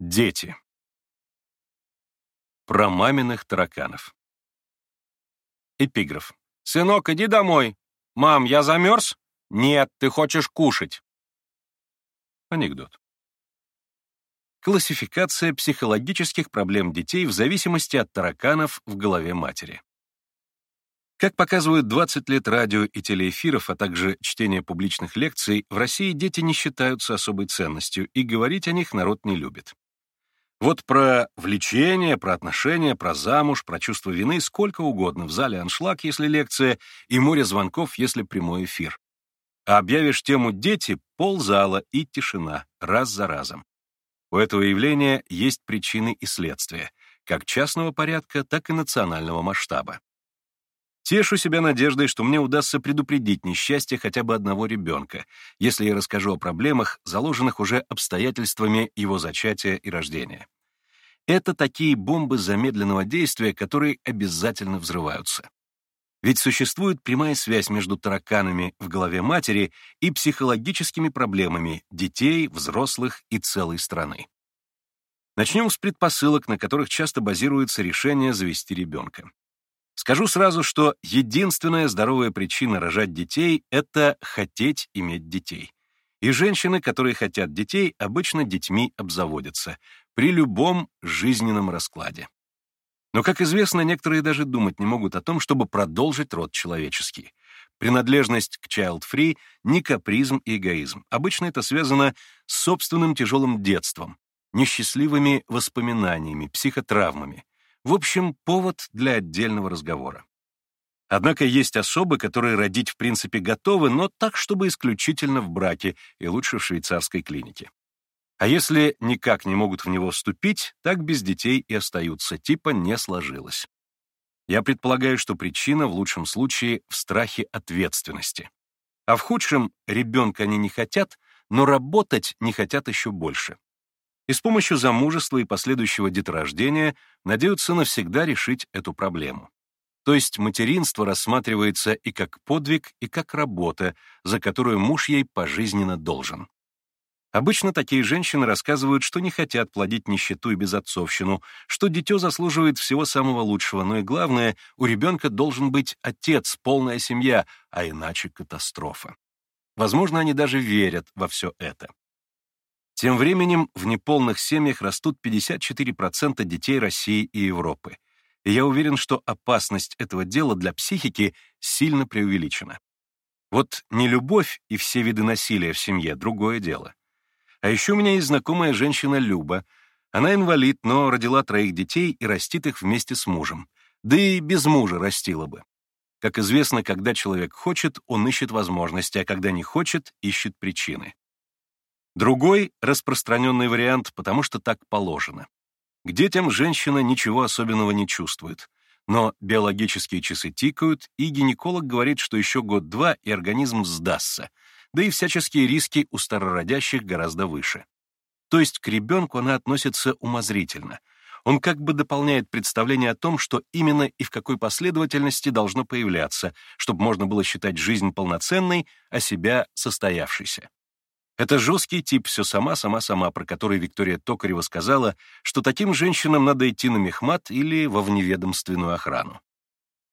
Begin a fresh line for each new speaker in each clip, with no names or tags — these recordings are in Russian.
Дети. Про маминых тараканов. Эпиграф. «Сынок, иди домой. Мам, я замерз? Нет, ты хочешь кушать». Анекдот. Классификация психологических проблем детей в зависимости от тараканов в голове матери. Как показывают 20 лет радио и телеэфиров, а также чтение публичных лекций, в России дети не считаются особой ценностью, и говорить о них народ не любит. Вот про влечение, про отношения, про замуж, про чувство вины сколько угодно. В зале аншлаг, если лекция, и море звонков, если прямой эфир. А объявишь тему «дети» — ползала и тишина, раз за разом. У этого явления есть причины и следствия, как частного порядка, так и национального масштаба. Тешу себя надеждой, что мне удастся предупредить несчастье хотя бы одного ребенка, если я расскажу о проблемах, заложенных уже обстоятельствами его зачатия и рождения. Это такие бомбы замедленного действия, которые обязательно взрываются. Ведь существует прямая связь между тараканами в голове матери и психологическими проблемами детей, взрослых и целой страны. Начнем с предпосылок, на которых часто базируется решение завести ребенка. Скажу сразу, что единственная здоровая причина рожать детей — это хотеть иметь детей. И женщины, которые хотят детей, обычно детьми обзаводятся, при любом жизненном раскладе. Но, как известно, некоторые даже думать не могут о том, чтобы продолжить род человеческий. Принадлежность к child-free — не капризм и эгоизм. Обычно это связано с собственным тяжелым детством, несчастливыми воспоминаниями, психотравмами. В общем, повод для отдельного разговора. Однако есть особы, которые родить в принципе готовы, но так, чтобы исключительно в браке и лучше в швейцарской клинике. А если никак не могут в него вступить, так без детей и остаются, типа не сложилось. Я предполагаю, что причина в лучшем случае в страхе ответственности. А в худшем ребенка они не хотят, но работать не хотят еще больше. И с помощью замужества и последующего деторождения надеются навсегда решить эту проблему. То есть материнство рассматривается и как подвиг, и как работа, за которую муж ей пожизненно должен. Обычно такие женщины рассказывают, что не хотят плодить нищету и безотцовщину, что дитё заслуживает всего самого лучшего, но и главное, у ребенка должен быть отец, полная семья, а иначе катастрофа. Возможно, они даже верят во все это. Тем временем в неполных семьях растут 54% детей России и Европы. И я уверен, что опасность этого дела для психики сильно преувеличена. Вот нелюбовь и все виды насилия в семье — другое дело. А еще у меня есть знакомая женщина Люба. Она инвалид, но родила троих детей и растит их вместе с мужем. Да и без мужа растила бы. Как известно, когда человек хочет, он ищет возможности, а когда не хочет, ищет причины. Другой — распространенный вариант, потому что так положено. К детям женщина ничего особенного не чувствует. Но биологические часы тикают, и гинеколог говорит, что еще год-два, и организм сдастся — да и всяческие риски у старородящих гораздо выше. То есть к ребенку она относится умозрительно. Он как бы дополняет представление о том, что именно и в какой последовательности должно появляться, чтобы можно было считать жизнь полноценной, а себя состоявшейся. Это жесткий тип «все сама, сама, сама», про который Виктория Токарева сказала, что таким женщинам надо идти на мехмат или во вневедомственную охрану.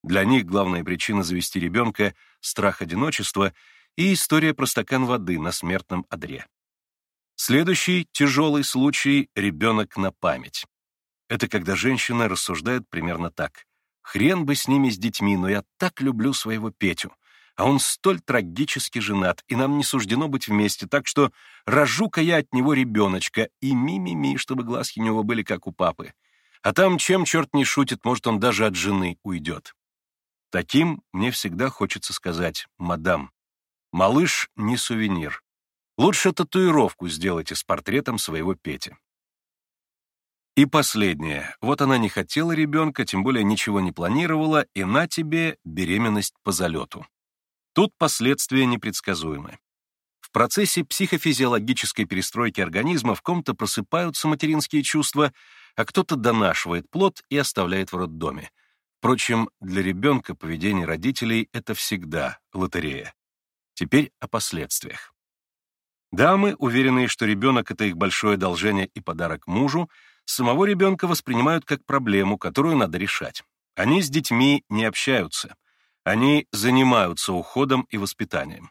Для них главная причина завести ребенка — страх одиночества и история про стакан воды на смертном одре. Следующий тяжелый случай — ребенок на память. Это когда женщина рассуждает примерно так. «Хрен бы с ними, с детьми, но я так люблю своего Петю, а он столь трагически женат, и нам не суждено быть вместе, так что рожу-ка я от него ребеночка, и ми-ми-ми, чтобы глазки у него были как у папы. А там, чем черт не шутит, может, он даже от жены уйдет». Таким мне всегда хочется сказать «Мадам, Малыш не сувенир. Лучше татуировку сделайте с портретом своего Пети. И последнее. Вот она не хотела ребенка, тем более ничего не планировала, и на тебе беременность по залету. Тут последствия непредсказуемы. В процессе психофизиологической перестройки организма в ком-то просыпаются материнские чувства, а кто-то донашивает плод и оставляет в роддоме. Впрочем, для ребенка поведение родителей — это всегда лотерея. Теперь о последствиях. Дамы, уверенные, что ребенок — это их большое одолжение и подарок мужу, самого ребенка воспринимают как проблему, которую надо решать. Они с детьми не общаются. Они занимаются уходом и воспитанием.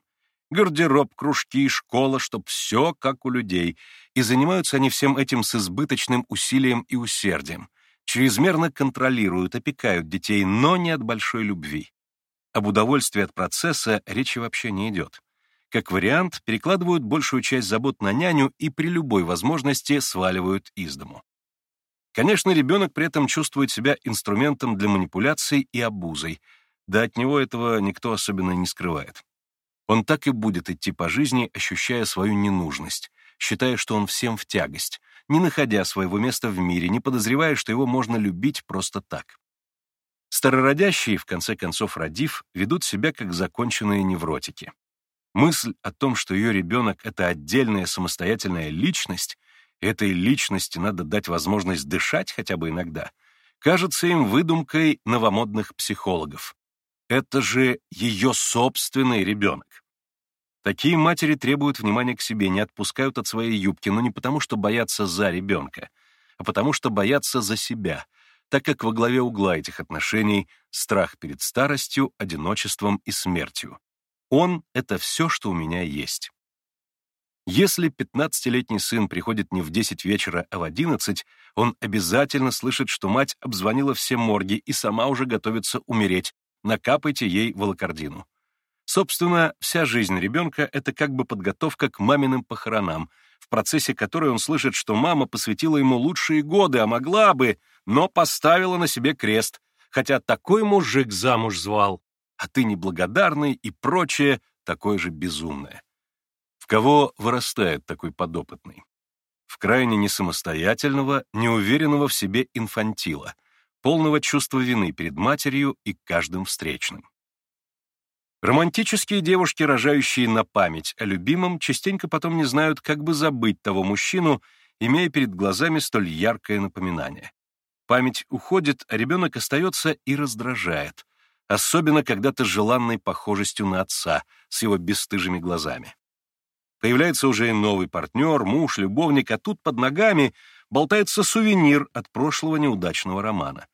Гардероб, кружки, школа, чтоб все как у людей. И занимаются они всем этим с избыточным усилием и усердием. Чрезмерно контролируют, опекают детей, но не от большой любви. Об удовольствии от процесса речи вообще не идет. Как вариант, перекладывают большую часть забот на няню и при любой возможности сваливают из дому. Конечно, ребенок при этом чувствует себя инструментом для манипуляций и обузой, да от него этого никто особенно не скрывает. Он так и будет идти по жизни, ощущая свою ненужность, считая, что он всем в тягость, не находя своего места в мире, не подозревая, что его можно любить просто так. Старородящие, в конце концов родив, ведут себя как законченные невротики. Мысль о том, что ее ребенок — это отдельная самостоятельная личность, этой личности надо дать возможность дышать хотя бы иногда, кажется им выдумкой новомодных психологов. Это же ее собственный ребенок. Такие матери требуют внимания к себе, не отпускают от своей юбки, но не потому, что боятся за ребенка, а потому что боятся за себя, так как во главе угла этих отношений страх перед старостью, одиночеством и смертью. Он — это все, что у меня есть. Если 15-летний сын приходит не в 10 вечера, а в 11, он обязательно слышит, что мать обзвонила все морги и сама уже готовится умереть. Накапайте ей волокордину. Собственно, вся жизнь ребенка — это как бы подготовка к маминым похоронам, в процессе которой он слышит, что мама посвятила ему лучшие годы, а могла бы, но поставила на себе крест, хотя такой мужик замуж звал а ты неблагодарный и прочее такое же безумное. В кого вырастает такой подопытный? В крайне несамостоятельного, неуверенного в себе инфантила, полного чувства вины перед матерью и каждым встречным. Романтические девушки, рожающие на память о любимом, частенько потом не знают, как бы забыть того мужчину, имея перед глазами столь яркое напоминание. Память уходит, а ребенок остается и раздражает, особенно когда-то желанной похожестью на отца с его бесстыжими глазами. Появляется уже и новый партнер, муж, любовник, а тут под ногами болтается сувенир от прошлого неудачного романа.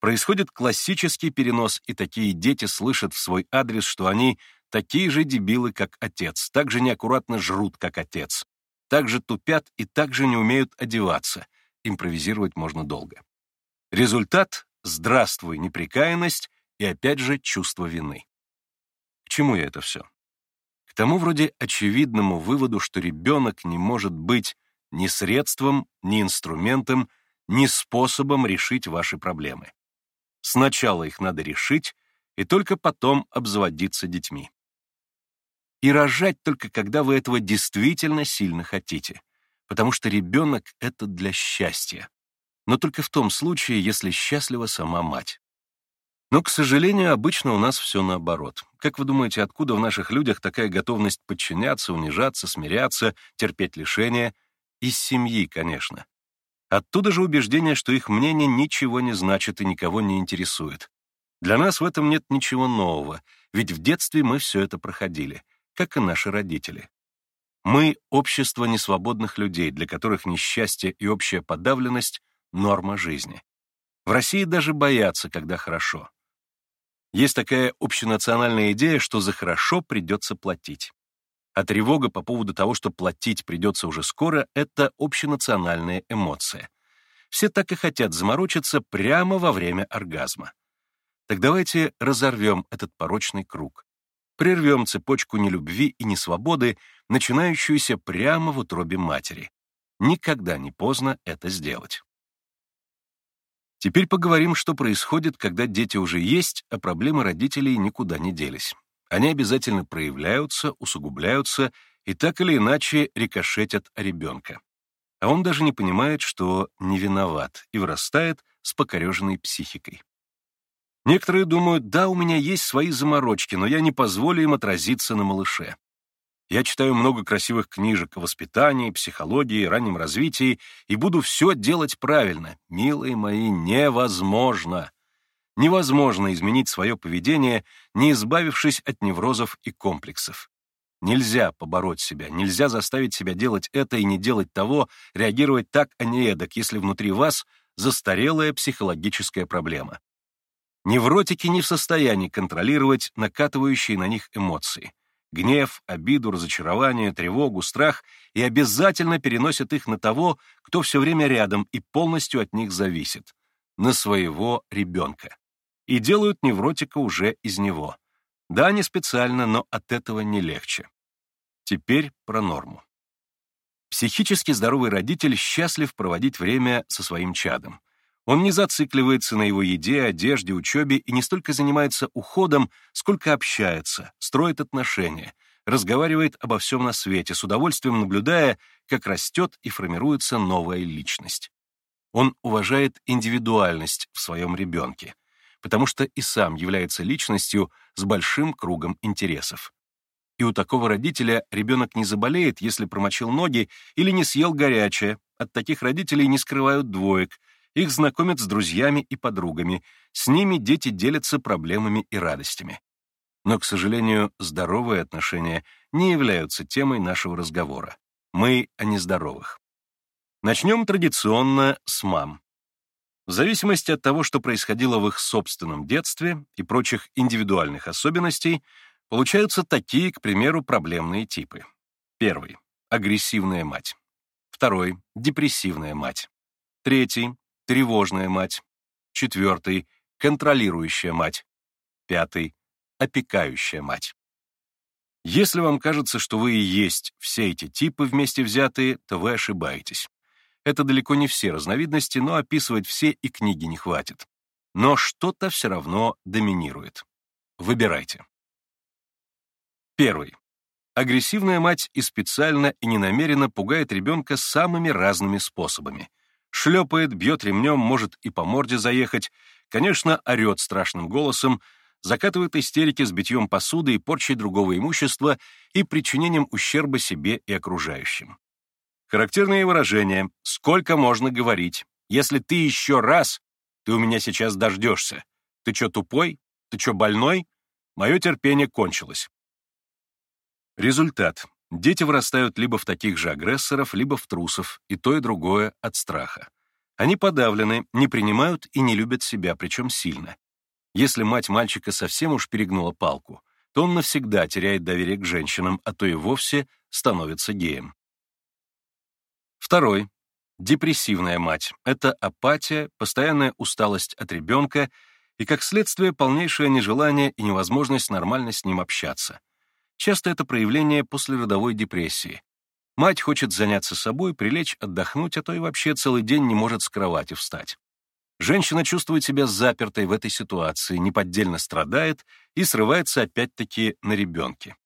Происходит классический перенос, и такие дети слышат в свой адрес, что они такие же дебилы, как отец, так же неаккуратно жрут, как отец, так же тупят и так же не умеют одеваться. Импровизировать можно долго. Результат — здравствуй, неприкаянность и опять же чувство вины. К чему я это все? К тому вроде очевидному выводу, что ребенок не может быть ни средством, ни инструментом, ни способом решить ваши проблемы. Сначала их надо решить, и только потом обзаводиться детьми. И рожать только когда вы этого действительно сильно хотите, потому что ребенок — это для счастья. Но только в том случае, если счастлива сама мать. Но, к сожалению, обычно у нас все наоборот. Как вы думаете, откуда в наших людях такая готовность подчиняться, унижаться, смиряться, терпеть лишения? Из семьи, конечно. Оттуда же убеждение, что их мнение ничего не значит и никого не интересует. Для нас в этом нет ничего нового, ведь в детстве мы все это проходили, как и наши родители. Мы — общество несвободных людей, для которых несчастье и общая подавленность — норма жизни. В России даже боятся, когда хорошо. Есть такая общенациональная идея, что за хорошо придется платить. А тревога по поводу того, что платить придется уже скоро, это общенациональная эмоция. Все так и хотят заморочиться прямо во время оргазма. Так давайте разорвем этот порочный круг. Прервем цепочку нелюбви и несвободы, начинающуюся прямо в утробе матери. Никогда не поздно это сделать. Теперь поговорим, что происходит, когда дети уже есть, а проблемы родителей никуда не делись. Они обязательно проявляются, усугубляются и так или иначе рикошетят о ребенка. А он даже не понимает, что не виноват, и вырастает с покореженной психикой. Некоторые думают, да, у меня есть свои заморочки, но я не позволю им отразиться на малыше. Я читаю много красивых книжек о воспитании, психологии, раннем развитии и буду все делать правильно. Милые мои, невозможно. Невозможно изменить свое поведение, не избавившись от неврозов и комплексов. Нельзя побороть себя, нельзя заставить себя делать это и не делать того, реагировать так, а не эдак, если внутри вас застарелая психологическая проблема. Невротики не в состоянии контролировать накатывающие на них эмоции. Гнев, обиду, разочарование, тревогу, страх и обязательно переносят их на того, кто все время рядом и полностью от них зависит, на своего ребенка. И делают невротика уже из него. Да, не специально, но от этого не легче. Теперь про норму. Психически здоровый родитель счастлив проводить время со своим чадом. Он не зацикливается на его еде, одежде, учебе и не столько занимается уходом, сколько общается, строит отношения, разговаривает обо всем на свете, с удовольствием наблюдая, как растет и формируется новая личность. Он уважает индивидуальность в своем ребенке, потому что и сам является личностью с большим кругом интересов. И у такого родителя ребенок не заболеет, если промочил ноги или не съел горячее. От таких родителей не скрывают двоек, их знакомят с друзьями и подругами, с ними дети делятся проблемами и радостями. Но, к сожалению, здоровые отношения не являются темой нашего разговора. Мы о нездоровых. Начнем традиционно с мам. В зависимости от того, что происходило в их собственном детстве и прочих индивидуальных особенностей, получаются такие, к примеру, проблемные типы. Первый — агрессивная мать. Второй — депрессивная мать. Третий тревожная мать. Четвертый — контролирующая мать. Пятый — опекающая мать. Если вам кажется, что вы и есть все эти типы вместе взятые, то вы ошибаетесь. Это далеко не все разновидности, но описывать все и книги не хватит. Но что-то все равно доминирует. Выбирайте. Первый. Агрессивная мать и специально и ненамеренно пугает ребенка самыми разными способами. Шлепает, бьет ремнем, может и по морде заехать, конечно, орет страшным голосом, закатывает истерики с битьем посуды и порчей другого имущества и причинением ущерба себе и окружающим. Характерные выражения «сколько можно говорить», «если ты еще раз, ты у меня сейчас дождешься», «ты что, тупой?», «ты что, больной?», «мое терпение кончилось». Результат. Дети вырастают либо в таких же агрессоров, либо в трусов, и то и другое от страха. Они подавлены, не принимают и не любят себя, причем сильно. Если мать мальчика совсем уж перегнула палку, то он навсегда теряет доверие к женщинам, а то и вовсе становится геем. Второй. Депрессивная мать. Это апатия, постоянная усталость от ребенка и, как следствие, полнейшее нежелание и невозможность нормально с ним общаться. Часто это проявление послеродовой депрессии. Мать хочет заняться собой, прилечь, отдохнуть, а то и вообще целый день не может с кровати встать. Женщина чувствует себя запертой в этой ситуации, неподдельно страдает и срывается опять-таки на ребенке.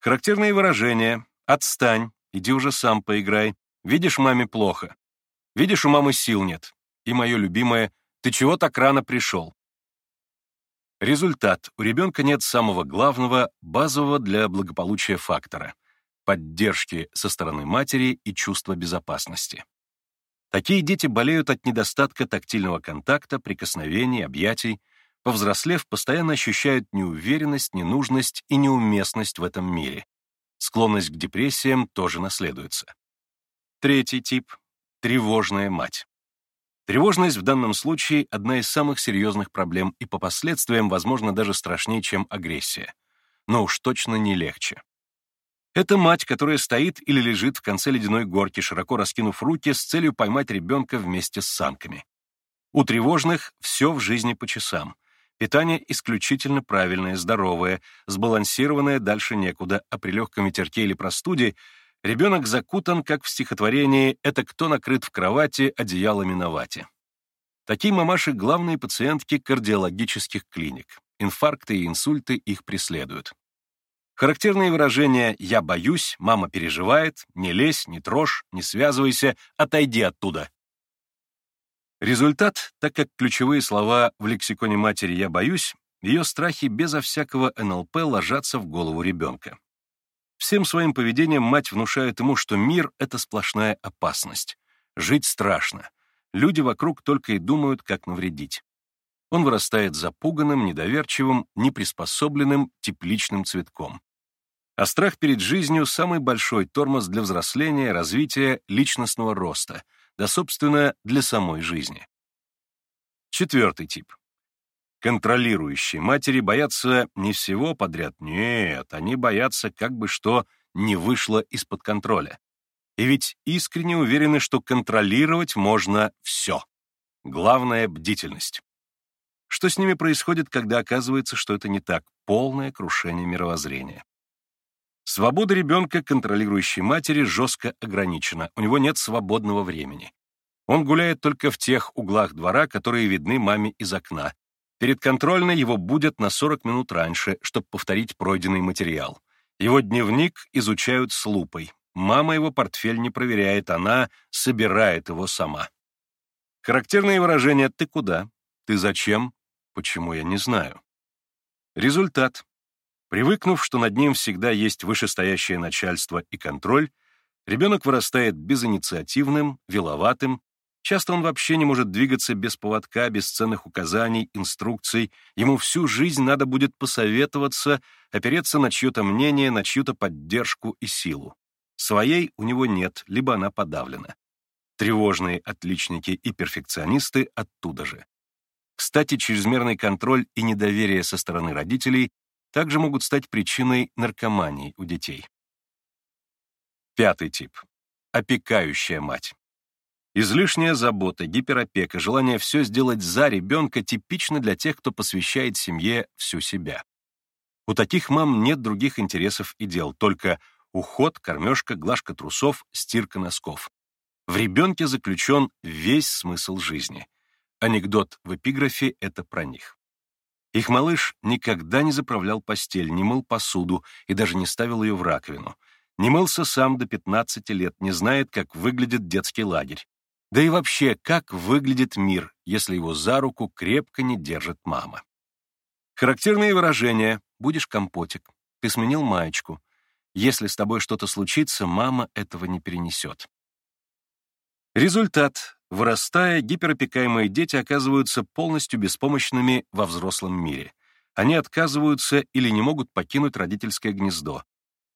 Характерные выражения «отстань», «иди уже сам поиграй», «видишь, маме плохо», «видишь, у мамы сил нет» и мое любимое «ты чего так рано пришел?» Результат. У ребенка нет самого главного, базового для благополучия фактора — поддержки со стороны матери и чувства безопасности. Такие дети болеют от недостатка тактильного контакта, прикосновений, объятий, повзрослев, постоянно ощущают неуверенность, ненужность и неуместность в этом мире. Склонность к депрессиям тоже наследуется. Третий тип — тревожная мать. Тревожность в данном случае — одна из самых серьезных проблем и по последствиям, возможно, даже страшнее, чем агрессия. Но уж точно не легче. Это мать, которая стоит или лежит в конце ледяной горки, широко раскинув руки с целью поймать ребенка вместе с санками. У тревожных все в жизни по часам. Питание исключительно правильное, здоровое, сбалансированное дальше некуда, а при легком ветерке или простуде Ребенок закутан, как в стихотворении «Это кто накрыт в кровати одеялами на вате». Такие мамаши — главные пациентки кардиологических клиник. Инфаркты и инсульты их преследуют. Характерные выражения «я боюсь», «мама переживает», «не лезь», «не трожь», «не связывайся», «отойди оттуда». Результат, так как ключевые слова в лексиконе матери «я боюсь», ее страхи безо всякого НЛП ложатся в голову ребенка. Всем своим поведением мать внушает ему, что мир — это сплошная опасность. Жить страшно. Люди вокруг только и думают, как навредить. Он вырастает запуганным, недоверчивым, неприспособленным, тепличным цветком. А страх перед жизнью — самый большой тормоз для взросления, развития, личностного роста, да, собственно, для самой жизни. Четвертый тип. Контролирующие матери боятся не всего подряд, нет, они боятся как бы что не вышло из-под контроля. И ведь искренне уверены, что контролировать можно все. Главное — бдительность. Что с ними происходит, когда оказывается, что это не так? Полное крушение мировоззрения. Свобода ребенка, контролирующей матери, жестко ограничена. У него нет свободного времени. Он гуляет только в тех углах двора, которые видны маме из окна. Перед контрольной его будут на 40 минут раньше, чтобы повторить пройденный материал. Его дневник изучают с лупой. Мама его портфель не проверяет, она собирает его сама. Характерные выражения «ты куда?», «ты зачем?», «почему я не знаю?». Результат. Привыкнув, что над ним всегда есть вышестоящее начальство и контроль, ребенок вырастает безинициативным, виловатым, часто он вообще не может двигаться без поводка, без ценных указаний, инструкций, ему всю жизнь надо будет посоветоваться, опереться на чье-то мнение, на чью-то поддержку и силу. Своей у него нет, либо она подавлена. Тревожные отличники и перфекционисты оттуда же. Кстати, чрезмерный контроль и недоверие со стороны родителей также могут стать причиной наркомании у детей. Пятый тип. Опекающая мать. Излишняя забота, гиперопека, желание все сделать за ребенка типично для тех, кто посвящает семье всю себя. У таких мам нет других интересов и дел, только уход, кормежка, глажка трусов, стирка носков. В ребенке заключен весь смысл жизни. Анекдот в эпиграфе — это про них. Их малыш никогда не заправлял постель, не мыл посуду и даже не ставил ее в раковину. Не мылся сам до 15 лет, не знает, как выглядит детский лагерь. Да и вообще, как выглядит мир, если его за руку крепко не держит мама. Характерные выражения «будешь компотик», «ты сменил маечку», «если с тобой что-то случится, мама этого не перенесет». Результат Вырастая, гиперопекаемые дети оказываются полностью беспомощными во взрослом мире. Они отказываются или не могут покинуть родительское гнездо,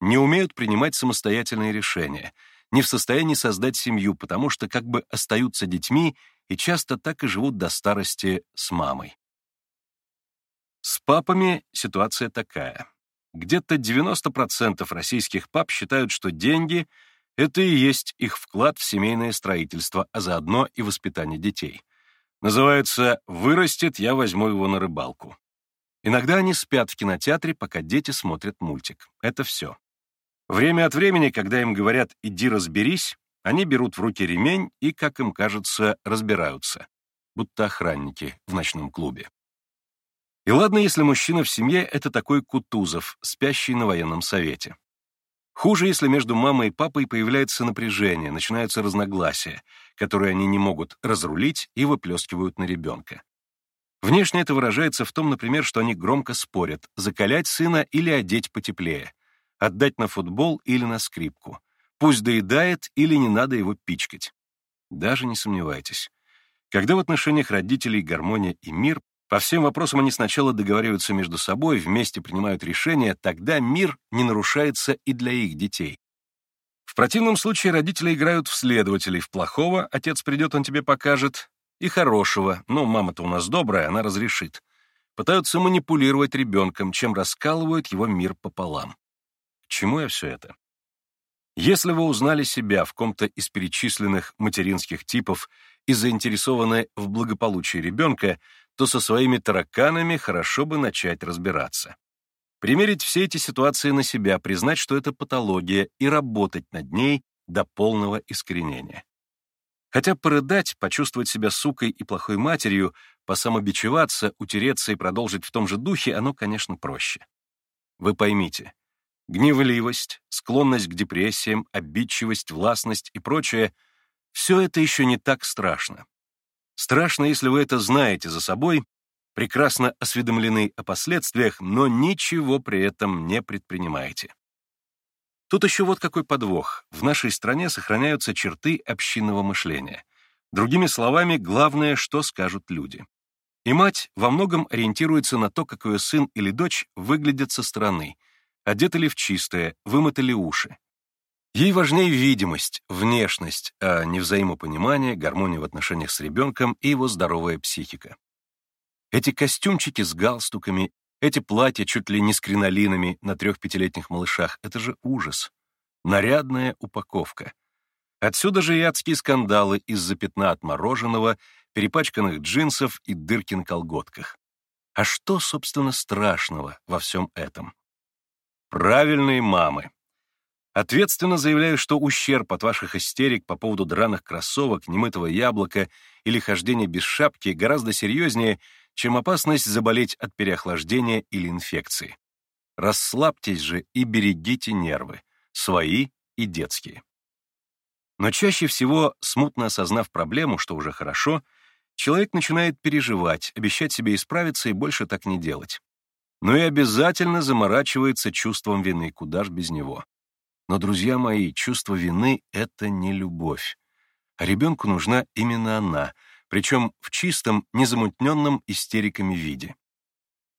не умеют принимать самостоятельные решения, не в состоянии создать семью, потому что как бы остаются детьми и часто так и живут до старости с мамой. С папами ситуация такая. Где-то 90% российских пап считают, что деньги — это и есть их вклад в семейное строительство, а заодно и воспитание детей. Называется «Вырастет, я возьму его на рыбалку». Иногда они спят в кинотеатре, пока дети смотрят мультик. Это все. Время от времени, когда им говорят «иди разберись», они берут в руки ремень и, как им кажется, разбираются, будто охранники в ночном клубе. И ладно, если мужчина в семье — это такой Кутузов, спящий на военном совете. Хуже, если между мамой и папой появляется напряжение, начинаются разногласия, которые они не могут разрулить и выплескивают на ребенка. Внешне это выражается в том, например, что они громко спорят, закалять сына или одеть потеплее, отдать на футбол или на скрипку, пусть доедает или не надо его пичкать. Даже не сомневайтесь. Когда в отношениях родителей гармония и мир, по всем вопросам они сначала договариваются между собой, вместе принимают решения, тогда мир не нарушается и для их детей. В противном случае родители играют в следователей, в плохого отец придет, он тебе покажет, и хорошего, ну, мама-то у нас добрая, она разрешит. Пытаются манипулировать ребенком, чем раскалывают его мир пополам. К чему я все это? Если вы узнали себя в ком-то из перечисленных материнских типов и заинтересованы в благополучии ребенка, то со своими тараканами хорошо бы начать разбираться. Примерить все эти ситуации на себя, признать, что это патология, и работать над ней до полного искоренения. Хотя порыдать, почувствовать себя сукой и плохой матерью, посамобичеваться, утереться и продолжить в том же духе, оно, конечно, проще. Вы поймите, гневливость, склонность к депрессиям, обидчивость, властность и прочее — все это еще не так страшно. Страшно, если вы это знаете за собой, прекрасно осведомлены о последствиях, но ничего при этом не предпринимаете. Тут еще вот какой подвох. В нашей стране сохраняются черты общинного мышления. Другими словами, главное, что скажут люди. И мать во многом ориентируется на то, как ее сын или дочь выглядят со стороны, одеты ли в чистое, вымыты ли уши. Ей важнее видимость, внешность, а не взаимопонимание, гармония в отношениях с ребенком и его здоровая психика. Эти костюмчики с галстуками, эти платья чуть ли не с кринолинами на трех-пятилетних малышах — это же ужас. Нарядная упаковка. Отсюда же и адские скандалы из-за пятна от мороженого, перепачканных джинсов и дырки на колготках. А что, собственно, страшного во всем этом? Правильные мамы. Ответственно заявляю, что ущерб от ваших истерик по поводу драных кроссовок, немытого яблока или хождения без шапки гораздо серьезнее, чем опасность заболеть от переохлаждения или инфекции. Расслабьтесь же и берегите нервы, свои и детские. Но чаще всего, смутно осознав проблему, что уже хорошо, человек начинает переживать, обещать себе исправиться и больше так не делать. Но и обязательно заморачивается чувством вины, куда ж без него. Но, друзья мои, чувство вины — это не любовь. А ребенку нужна именно она, причем в чистом, незамутненном истериками виде.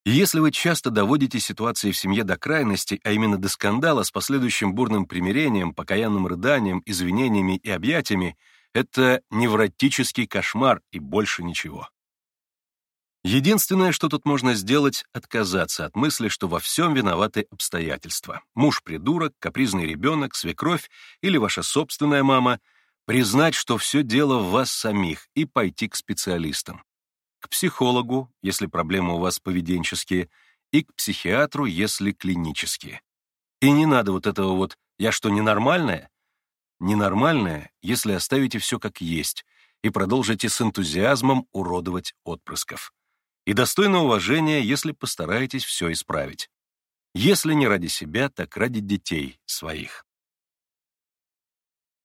И если вы часто доводите ситуации в семье до крайности, а именно до скандала с последующим бурным примирением, покаянным рыданием, извинениями и объятиями, это невротический кошмар и больше ничего. Единственное, что тут можно сделать, отказаться от мысли, что во всем виноваты обстоятельства. Муж-придурок, капризный ребенок, свекровь или ваша собственная мама. Признать, что все дело в вас самих, и пойти к специалистам. К психологу, если проблемы у вас поведенческие, и к психиатру, если клинические. И не надо вот этого вот «я что, ненормальная?» Ненормальное, если оставите все как есть и продолжите с энтузиазмом уродовать отпрысков и достойно уважения, если постараетесь все исправить. Если не ради себя, так ради детей своих.